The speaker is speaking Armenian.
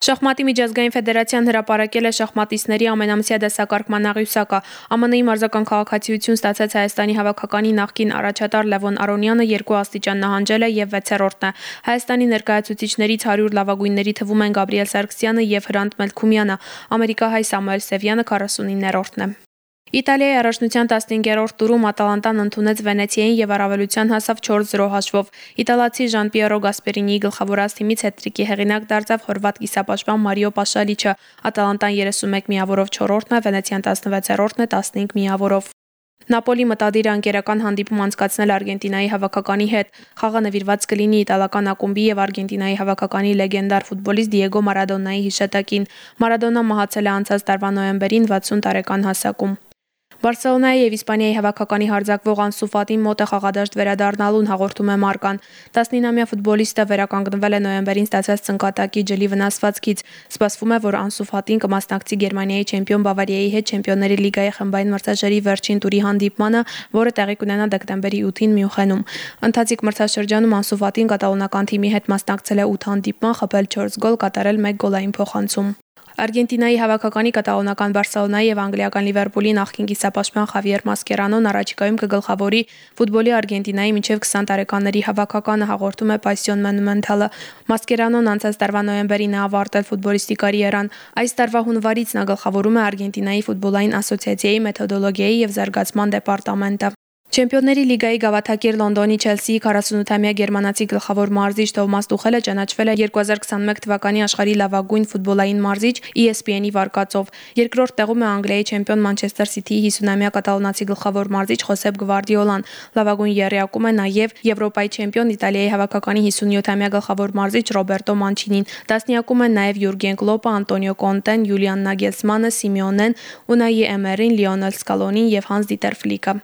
Շախմատի միջազգային ֆեդերացիան հրապարակել է շախմատիստների ամենամսյա դասակարգման աղյուսակը։ ԱՄՆ-ի մարզական քաղաքացիություն ստացած Հայաստանի հավաքականի նախկին առաջատար Լևոն Արոնյանը երկու աստիճան նահանջել է եւ 6-րդն է։ Հայաստանի ներկայացուցիչներից 100 լավագույնների թվում են Գաբրիել Սարգսյանը եւ Հրանտ Մելքումյանը։ Ամերիկահայ Սամուել Սևյանը 49-րդն է։ Իտալիայի առաջնության 15-րդ տուրում Ատալանտան ընդունեց Վենեցիային եւ առավելության հասավ 4-0 հաշվով։ Իտալացի Ժան-Պիերո Գասպերինիի գլխավորած թիմից հետրիկի հեղինակ դարձավ հորվատ կիսապաշտպան Մարիո Պաշալիչը։ Ատալանտան 31 միավորով 4-րդն է, Վենեցիան 16-րդն է 15 միավորով։ Նապոլի մտադիր անկերական հանդիպում անցկացնել Արգենտինայի հավաքականի հետ։ Խաղը նվիրված կլինի իտալական ակումբի եւ Արգենտինայի հավաքականի լեգենդար ֆուտբոլիստ Դիեգո Մարադոնայի հիշատակին։ Մարադոնան մահացել է անցած տարվա նոյեմբերին 60 տարեկան հասակում։ Բարսելոնայի եւ Իսպանիայի հավաքականի հարձակվող Անսու Ֆատին մոտ է խաղադաշտ վերադառնալուն հաղորդում է Մարկան։ 19-ամյա ֆուտբոլիստը վերականգնվել է նոյեմբերին ստացած ծնկատակի ջլի վնասվածքից։ Սպասվում է, որ Անսու Ֆատին կմասնակցի Գերմանիայի չեմպիոն Բավարիայի հետ Չեմպիոնների լիգայի խմբային մրցաշարի վերջին տուրի հանդիպմանը, որը տեղի կունենա դեկտեմբերի 8-ին Մյունխենում։ Ընթացիկ մրցաշրջանում Անսու Ֆատին կատալոնական թիմի հետ մասնակցել է 8 հանդիպման, խփել 4 գոլ, կատարել 1 գոլային փոխանցում։ Արգենտինայի հավաքականի կատալոնական Բարսելոնայի եւ անգլիական Լիվերպուլի նախկին կիսապաշտպան Խավիեր Մասկերանոն առաջիկայում կգլխավորի ֆուտբոլի Արգենտինայի մինչև 20 տարեկանների հավաքականը հաղորդում է Passion Monumental-ը։ Մասկերանոն անցած տարվա նոյեմբերին է ավարտել ֆուտբոլիստի կարիերան։ Այս տարվա հունվարից նա գլխավորում է Արգենտինայի ֆուտբոլային ասոցիացիայի մեթոդոլոգիայի եւ զարգացման դեպարտամենտը։ Չեմպիոնների լիգայի գավաթակիր Լոնդոնի Չելսիի 48-ամյա գերմանացի գլխավոր մարզիչ Թովմաս Տուխելը ճանաչվել է 2021 թվականի աշխարհի լավագույն ֆուտբոլային մարզիչ ESPN-ի վարկածով։ Երկրորդ տեղում է Անգլիայի չեմպիոն Մանչեսթեր Սիթիի 50-ամյա կատալոնացի գլխավոր մարզիչ Խոսեփ Գվարդիոլան։ Լավագույն երեակում է նաև Եվրոպայի չեմպիոն Իտալիայի հավաքականի 57-ամյա գլխավոր մարզիչ Ռոբերտո Մանչինին։ Տասնյակում են նաև Յուրգեն Կլոպը, Անտոնիո Կոնտեն, Յուլիան Նագելսմանը, Սիմեոնեն, Ունայի Էմերին, Լիոնել Սկալոնին եւ Հանս Դիտեր Ֆլիկը։